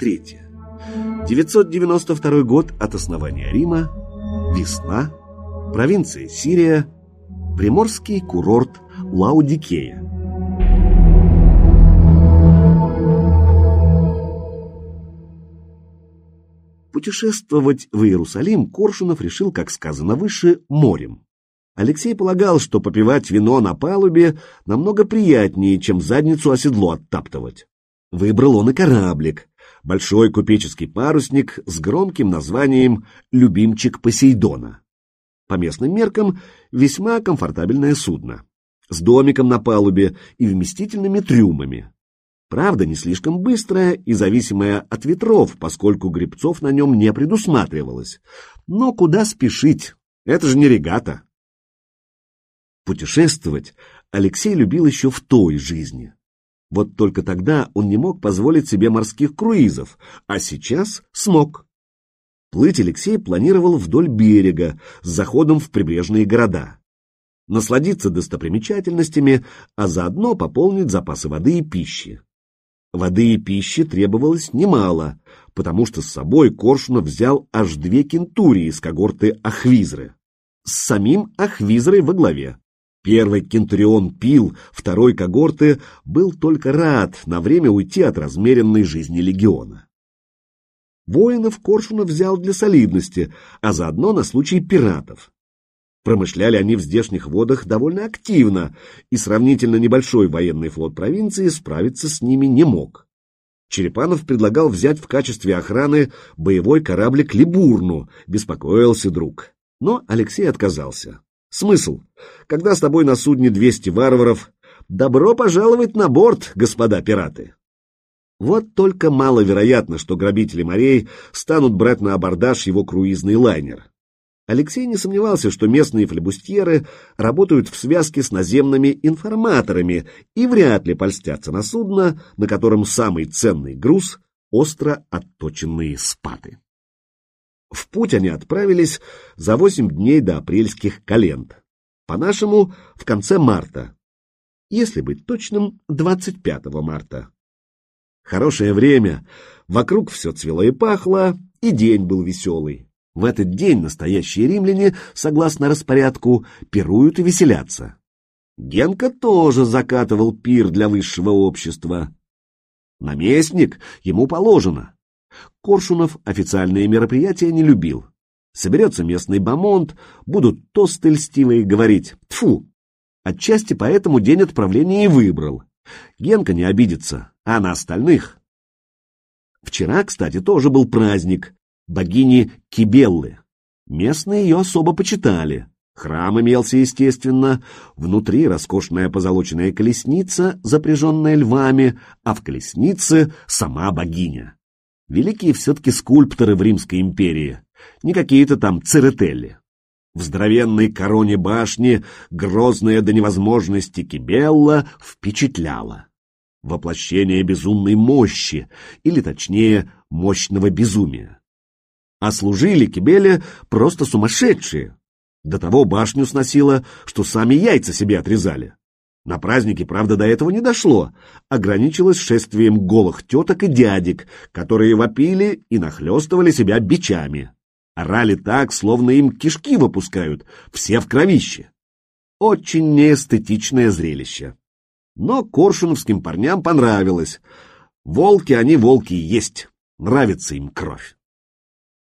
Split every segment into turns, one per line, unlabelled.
3. 992 год от основания Рима, весна, провинция Сирия, приморский курорт Лаудикея. Путешествовать в Иерусалим Коршунов решил, как сказано выше, морем. Алексей полагал, что попивать вино на палубе намного приятнее, чем задницу о седло оттаптывать. Выбрал он и кораблик, большой купеческий парусник с громким названием «Любимчик Посейдона». По местным меркам весьма комфортабельное судно, с домиком на палубе и вместительными трюмами. Правда, не слишком быстрая и зависимая от ветров, поскольку гребцов на нем не предусматривалось. Но куда спешить? Это же не регата. Путешествовать Алексей любил еще в той жизни. Вот только тогда он не мог позволить себе морских круизов, а сейчас смог. Плыть Алексей планировал вдоль берега, с заходом в прибрежные города. Насладиться достопримечательностями, а заодно пополнить запасы воды и пищи. Воды и пищи требовалось немало, потому что с собой Коршунов взял аж две кентурии из когорты Ахвизры. С самим Ахвизрой во главе. Первый кентурион пил, второй когорты был только рад на время уйти от размеренной жизни легиона. Воинов Коршунов взял для солидности, а заодно на случай пиратов. Промышляли они в здешних водах довольно активно, и сравнительно небольшой военный флот провинции справиться с ними не мог. Черепанов предлагал взять в качестве охраны боевой кораблик «Либурну», беспокоился друг. Но Алексей отказался. Смысл? Когда с тобой на судне 200 варваров, добро пожаловать на борт, господа пираты. Вот только маловероятно, что грабители морей станут брать на абордаж его круизный лайнер. Алексей не сомневался, что местные флебустьеры работают в связке с наземными информаторами и вряд ли польстятся на судно, на котором самый ценный груз — остро отточенные спаты. В путь они отправились за восемь дней до апрельских календ. По-нашему, в конце марта. Если быть точным, 25 марта. Хорошее время, вокруг все цвело и пахло, и день был веселый. В этот день настоящие римляне, согласно распорядку, пируют и веселятся. Генка тоже закатывал пир для высшего общества. Наместник, ему положено. Коршунов официальные мероприятия не любил. Соберется местный бомонд, будут тосты льстивые говорить. Тфу. Отчасти поэтому день отправления и выбрал. Генка не обидится, а на остальных. Вчера, кстати, тоже был праздник богини Кибеллы. Местные ее особо почитали. Храм имелся, естественно, внутри роскошная позолоченная колесница, запряженная львами, а в колеснице сама богиня. Великие все-таки скульпторы в Римской империи, не какие-то там церетели. В здоровенной короне башни грозная до невозможности Кибелла впечатляла. Воплощение безумной мощи, или точнее, мощного безумия а служили Кибеле просто сумасшедшие. До того башню сносило, что сами яйца себе отрезали. На празднике, правда, до этого не дошло, ограничилось шествием голых теток и дядек, которые вопили и нахлестывали себя бичами. Орали так, словно им кишки выпускают, все в кровище. Очень неэстетичное зрелище. Но коршуновским парням понравилось. Волки они волки есть, нравится им кровь.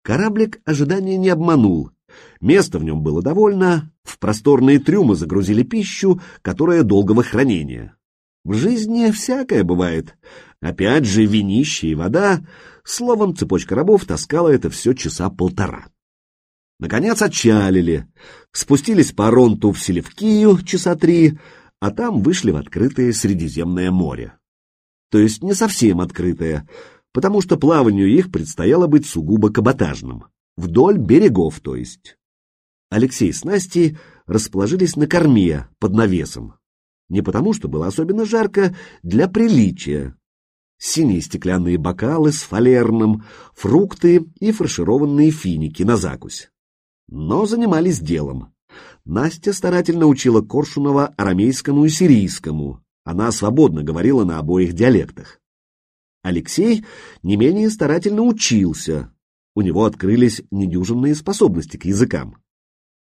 Кораблик ожидания не обманул. Места в нем было довольно, в просторные трюмы загрузили пищу, которая долгого хранения. В жизни всякое бывает. Опять же, винище и вода. Словом, цепочка рабов таскала это все часа полтора. Наконец отчалили. Спустились по Ронту в Селевкию часа три, а там вышли в открытое Средиземное море. То есть не совсем открытое, потому что плаванию их предстояло быть сугубо каботажным, вдоль берегов, то есть. Алексей с Настей расположились на корме под навесом. Не потому, что было особенно жарко, для приличия. Синие стеклянные бокалы с фалерным, фрукты и фаршированные финики на закусь. Но занимались делом. Настя старательно учила Коршунова арамейскому и сирийскому. Она свободно говорила на обоих диалектах. Алексей не менее старательно учился. У него открылись недюжинные способности к языкам.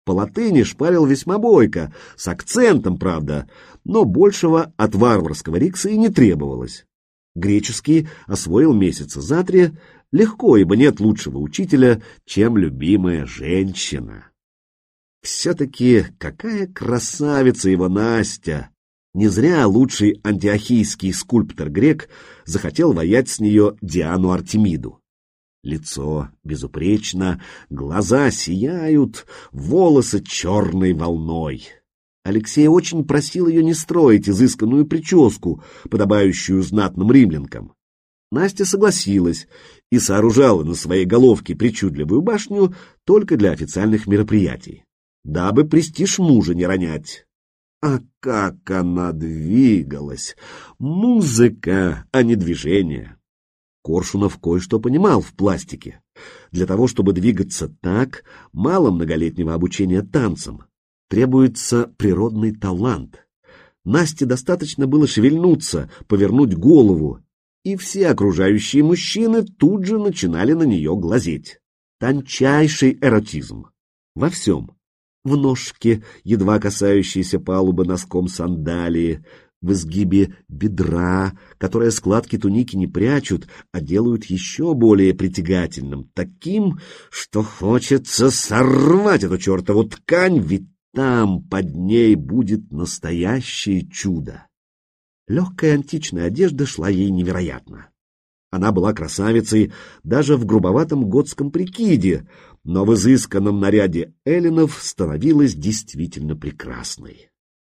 По латыни шпарил весьма бойко, с акцентом, правда, но большего от варварского рикса и не требовалось. Греческий освоил месяца за три, легко, ибо нет лучшего учителя, чем любимая женщина. Все-таки какая красавица его Настя! Не зря лучший антиохийский скульптор-грек захотел воять с нее Диану Артемиду. Лицо безупречно, глаза сияют, волосы черной волной. Алексей очень просил ее не строить изысканную прическу, подобающую знатным римлянкам. Настя согласилась и сооружала на своей головке причудливую башню только для официальных мероприятий, дабы престиж мужа не ронять. А как она двигалась! Музыка, а не движение. Коршунов кое-что понимал в пластике. Для того, чтобы двигаться так, мало многолетнего обучения танцам. Требуется природный талант. Насте достаточно было шевельнуться, повернуть голову, и все окружающие мужчины тут же начинали на нее глазеть. Тончайший эротизм. Во всем в ножке, едва касающейся палубы носком сандалии, в изгибе бедра, которое складки туники не прячут, а делают еще более притягательным, таким, что хочется сорвать эту чертову ткань, ведь там под ней будет настоящее чудо. Легкая античная одежда шла ей невероятно. Она была красавицей даже в грубоватом готском прикиде, но в изысканном наряде эллинов становилась действительно прекрасной.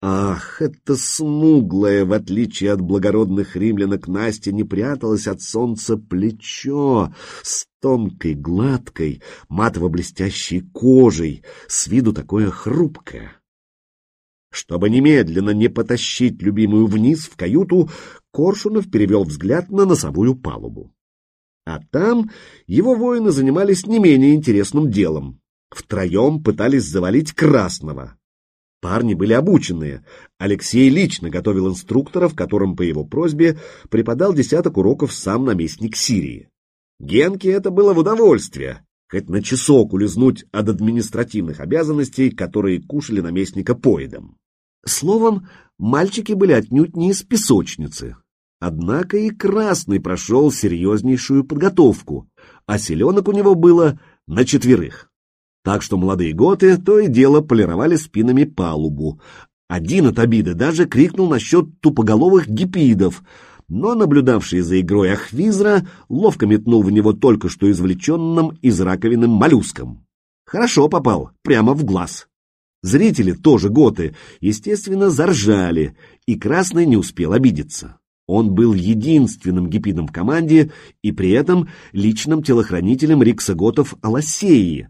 Ах, это смуглое, в отличие от благородных римлянок, Настя не пряталась от солнца плечо с тонкой, гладкой, матово-блестящей кожей, с виду такое хрупкое. Чтобы немедленно не потащить любимую вниз в каюту, Коршунов перевел взгляд на носовую палубу. А там его воины занимались не менее интересным делом. Втроем пытались завалить Красного. Парни были обученные. Алексей лично готовил инструкторов, которым по его просьбе преподал десяток уроков сам наместник Сирии. Генке это было в удовольствие, хоть на часок улизнуть от административных обязанностей, которые кушали наместника поедом. Словом, мальчики были отнюдь не из песочницы. Однако и Красный прошел серьезнейшую подготовку, а селенок у него было на четверых. Так что молодые готы то и дело полировали спинами палубу. Один от обиды даже крикнул насчет тупоголовых гипидов, но наблюдавший за игрой Ахвизра ловко метнул в него только что извлеченным из раковины моллюском. Хорошо попал, прямо в глаз. Зрители, тоже готы, естественно, заржали, и Красный не успел обидеться. Он был единственным гипидом в команде и при этом личным телохранителем Рикса Готов Аласеи,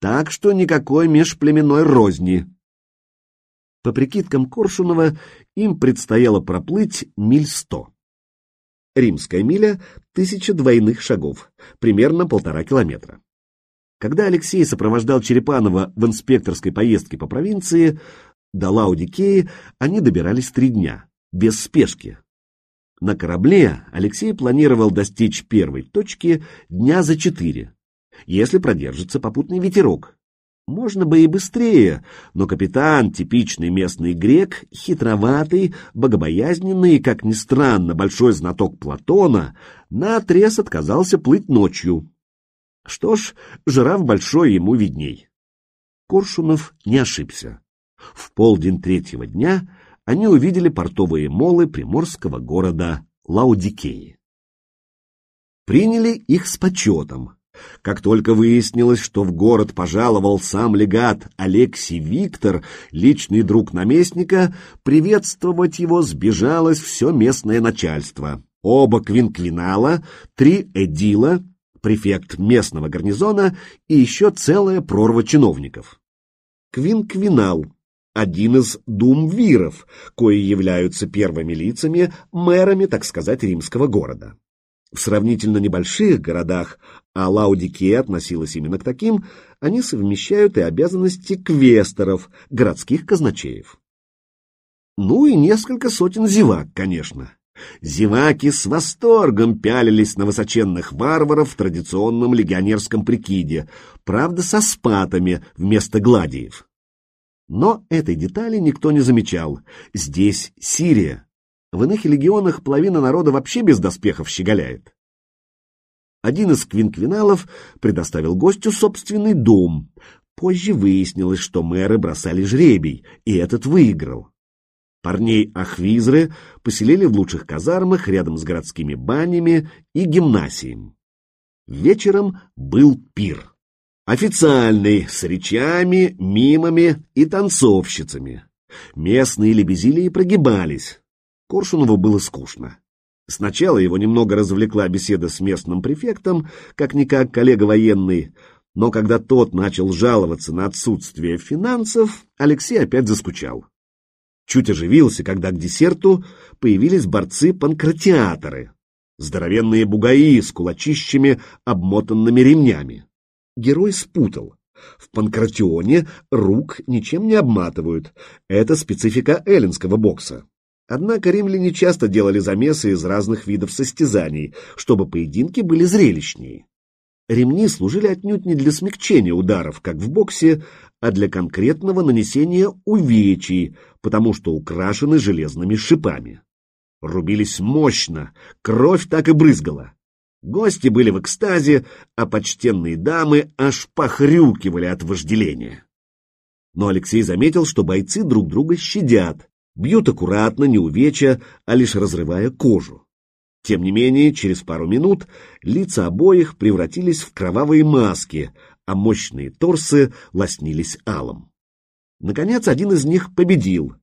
так что никакой межплеменной розни. По прикидкам Коршунова, им предстояло проплыть миль сто. Римская миля — тысяча двойных шагов, примерно полтора километра. Когда Алексей сопровождал Черепанова в инспекторской поездке по провинции, до Лаудикеи они добирались три дня, без спешки. На корабле Алексей планировал достичь первой точки дня за четыре, если продержится попутный ветерок. Можно бы и быстрее, но капитан, типичный местный грек, хитроватый, богобоязненный и, как ни странно, большой знаток Платона, наотрез отказался плыть ночью, что ж, жираф большой ему видней. Коршунов не ошибся. В полдень третьего дня они увидели портовые молы приморского города Лаудикеи. Приняли их с почетом. Как только выяснилось, что в город пожаловал сам легат Алексий Виктор, личный друг наместника, приветствовать его сбежалось все местное начальство. Оба квинквинала, три эдила, префект местного гарнизона и еще целая прорва чиновников. Квинквинал – один из думвиров, кои являются первыми лицами, мэрами, так сказать, римского города. В сравнительно небольших городах, а Лаудикея относилась именно к таким, они совмещают и обязанности квесторов, городских казначеев. Ну и несколько сотен зевак, конечно. Зеваки с восторгом пялились на высоченных варваров в традиционном легионерском прикиде, правда, со спатами вместо гладиев. Но этой детали никто не замечал. Здесь Сирия. В иных легионах половина народа вообще без доспехов щеголяет. Один из квинквиналов предоставил гостю собственный дом. Позже выяснилось, что мэры бросали жребий, и этот выиграл. Парней Ахвизры поселили в лучших казармах рядом с городскими банями и гимнасием. Вечером был пир. Официальный, с речами, мимами и танцовщицами. Местные лебезили и прогибались. Коршунову было скучно. Сначала его немного развлекла беседа с местным префектом, как-никак коллега военный, но когда тот начал жаловаться на отсутствие финансов, Алексей опять заскучал. Чуть оживился, когда к десерту появились борцы-панкратиаторы, здоровенные бугаи с кулачищами, обмотанными ремнями. Герой спутал. В панкратионе рук ничем не обматывают. Это специфика эллинского бокса. Однако римляне часто делали замесы из разных видов состязаний, чтобы поединки были зрелищнее. Ремни служили отнюдь не для смягчения ударов, как в боксе, а для конкретного нанесения увечий, потому что украшены железными шипами. Рубились мощно, кровь так и брызгала. Гости были в экстазе, а почтенные дамы аж похрюкивали от вожделения. Но Алексей заметил, что бойцы друг друга щадят, бьют аккуратно, не увеча, а лишь разрывая кожу. Тем не менее, через пару минут лица обоих превратились в кровавые маски, а мощные торсы лоснились алым. Наконец, один из них победил.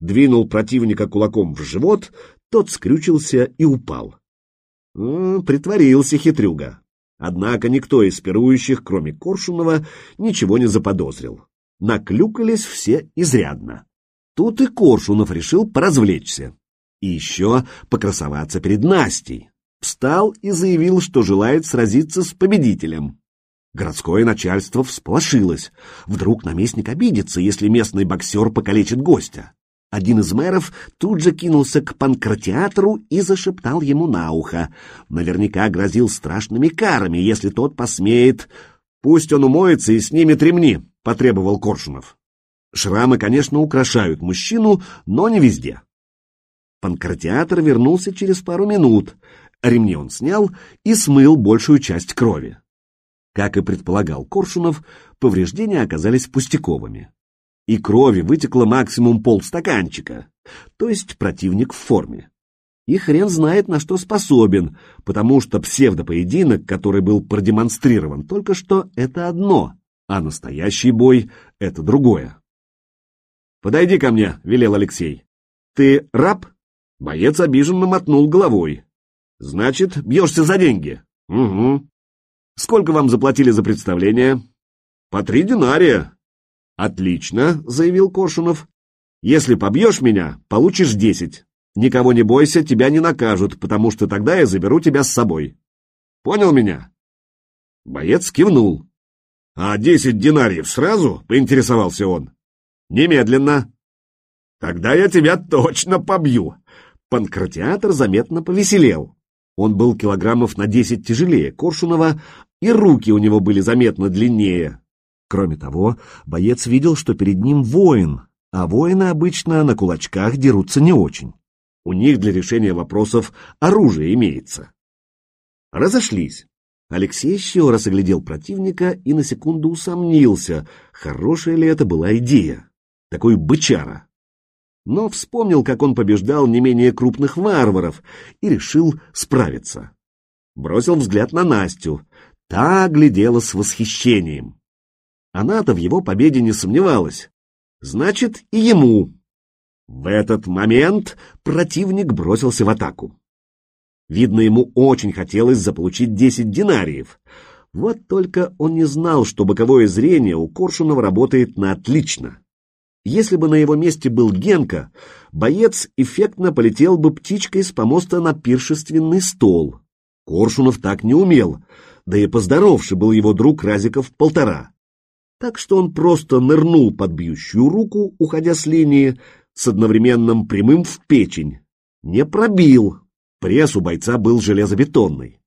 Двинул противника кулаком в живот, тот скрючился и упал. М притворился хитрюга. Однако никто из пирующих, кроме Коршунова, ничего не заподозрил. Наклюкались все изрядно. Тут и Коршунов решил поразвлечься. И еще покрасоваться перед Настей. Встал и заявил, что желает сразиться с победителем. Городское начальство всполошилось. Вдруг наместник обидится, если местный боксер покалечит гостя. Один из мэров тут же кинулся к панкратиатору и зашептал ему на ухо. Наверняка грозил страшными карами, если тот посмеет... «Пусть он умоется и снимет ремни», — потребовал Коршунов. Шрамы, конечно, украшают мужчину, но не везде. Панкратиатор вернулся через пару минут. Ремни он снял и смыл большую часть крови. Как и предполагал Коршунов, повреждения оказались пустяковыми. И крови вытекло максимум полстаканчика, то есть противник в форме. И хрен знает, на что способен, потому что псевдопоединок, который был продемонстрирован только что, это одно, а настоящий бой — это другое. «Подойди ко мне», — велел Алексей. «Ты раб?» Боец обиженно мотнул головой. «Значит, бьешься за деньги?» «Угу». «Сколько вам заплатили за представление?» «По три динария». «Отлично», — заявил Коршунов. «Если побьешь меня, получишь десять. Никого не бойся, тебя не накажут, потому что тогда я заберу тебя с собой. Понял меня?» Боец кивнул. «А десять динариев сразу?» — поинтересовался он. Немедленно. Тогда я тебя точно побью. Панкратиатор заметно повеселел. Он был килограммов на десять тяжелее Коршунова, и руки у него были заметно длиннее. Кроме того, боец видел, что перед ним воин, а воины обычно на кулачках дерутся не очень. У них для решения вопросов оружие имеется. Разошлись. Алексей еще раз оглядел противника и на секунду усомнился, хорошая ли это была идея такой бычара. Но вспомнил, как он побеждал не менее крупных варваров, и решил справиться. Бросил взгляд на Настю. Та глядела с восхищением. Она-то в его победе не сомневалась. Значит, и ему. В этот момент противник бросился в атаку. Видно, ему очень хотелось заполучить десять динариев. Вот только он не знал, что боковое зрение у Коршунова работает на отлично. Если бы на его месте был Генка, боец эффектно полетел бы птичкой с помоста на пиршественный стол. Коршунов так не умел, да и поздоровше был его друг Разиков полтора. Так что он просто нырнул под бьющую руку, уходя с линии, с одновременным прямым в печень. Не пробил, Пресс у бойца был железобетонный.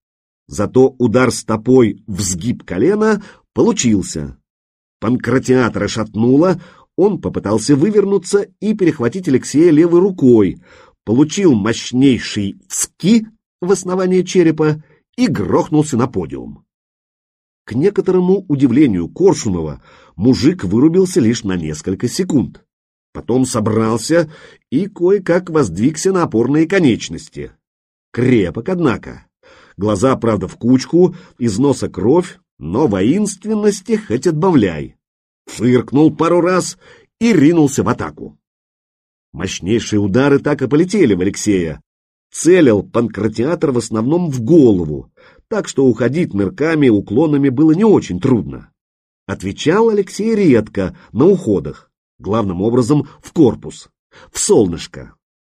Зато удар стопой в сгиб колена получился. Панкратиатора шатнуло, он попытался вывернуться и перехватить Алексея левой рукой, получил мощнейший ски в основании черепа и грохнулся на подиум. К некоторому удивлению Коршунова мужик вырубился лишь на несколько секунд. Потом собрался и кое-как воздвигся на опорные конечности. Крепок, однако. Глаза, правда, в кучку, из носа кровь, но воинственности хоть отбавляй. Фыркнул пару раз и ринулся в атаку. Мощнейшие удары так и полетели в Алексея. Целил панкратиатор в основном в голову, так что уходить нырками и уклонами было не очень трудно. Отвечал Алексей редко, на уходах, главным образом в корпус, в солнышко.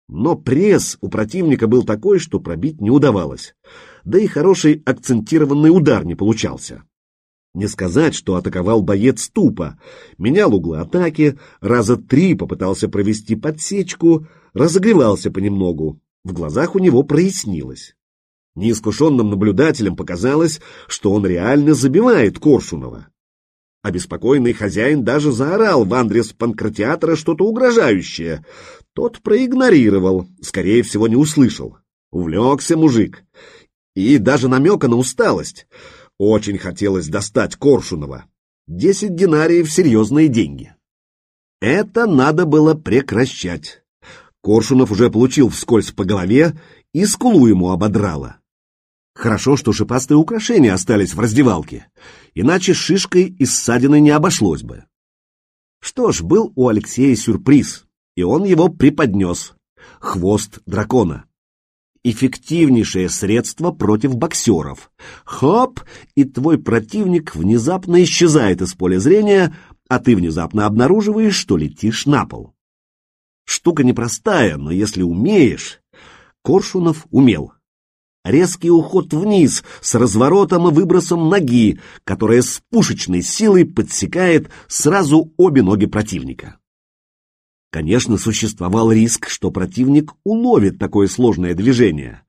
Но пресс у противника был такой, что пробить не удавалось, да и хороший акцентированный удар не получался. Не сказать, что атаковал боец тупо, менял углы атаки, раза три попытался провести подсечку, разогревался понемногу, в глазах у него прояснилось. Неискушенным наблюдателям показалось, что он реально забивает Коршунова. Обеспокоенный хозяин даже заорал в адрес панкратиатора что-то угрожающее. Тот проигнорировал, скорее всего, не услышал. Увлекся мужик. И даже намека на усталость. Очень хотелось достать Коршунова. Десять динариев — серьезные деньги. Это надо было прекращать. Коршунов уже получил вскользь по голове и скулу ему ободрало. Хорошо, что шипастые украшения остались в раздевалке, иначе шишкой и ссадиной не обошлось бы. Что ж, был у Алексея сюрприз, и он его преподнес. Хвост дракона. Эффективнейшее средство против боксеров. Хоп, и твой противник внезапно исчезает из поля зрения, а ты внезапно обнаруживаешь, что летишь на пол. Штука непростая, но если умеешь... Коршунов умел резкий уход вниз с разворотом и выбросом ноги, которая с пушечной силой подсекает сразу обе ноги противника. Конечно, существовал риск, что противник уловит такое сложное движение.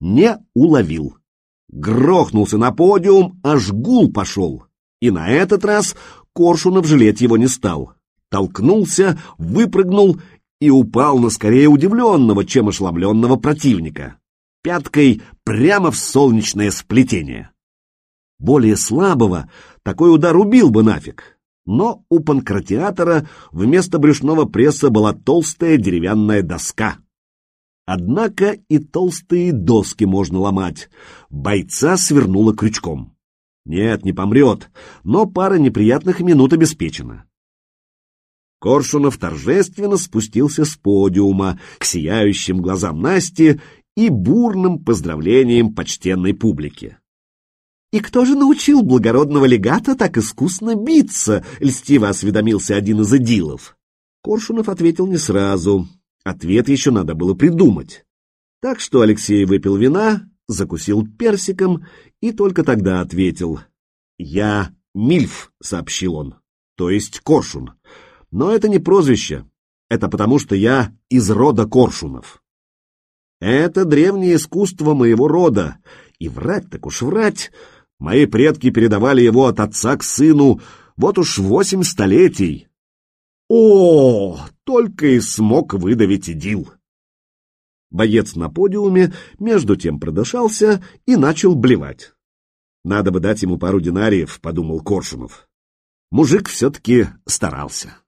Не уловил. Грохнулся на подиум, аж гул пошел. И на этот раз Коршунов жалеть его не стал. Толкнулся, выпрыгнул и упал на скорее удивленного, чем ошеломленного противника пяткой прямо в солнечное сплетение. Более слабого такой удар убил бы нафиг, но у панкратиатора вместо брюшного пресса была толстая деревянная доска. Однако и толстые доски можно ломать. Бойца свернуло крючком. Нет, не помрет, но пара неприятных минут обеспечена. Коршунов торжественно спустился с подиума к сияющим глазам Насти и бурным поздравлением почтенной публики. «И кто же научил благородного легата так искусно биться?» — льстиво осведомился один из идилов. Коршунов ответил не сразу. Ответ еще надо было придумать. Так что Алексей выпил вина, закусил персиком и только тогда ответил. «Я Мильф», — сообщил он, — «то есть Коршун. Но это не прозвище. Это потому, что я из рода Коршунов». Это древнее искусство моего рода, и врать так уж врать. Мои предки передавали его от отца к сыну вот уж восемь столетий. О, только и смог выдавить идил. Боец на подиуме между тем продышался и начал блевать. Надо бы дать ему пару динариев, подумал Коршунов. Мужик все-таки старался.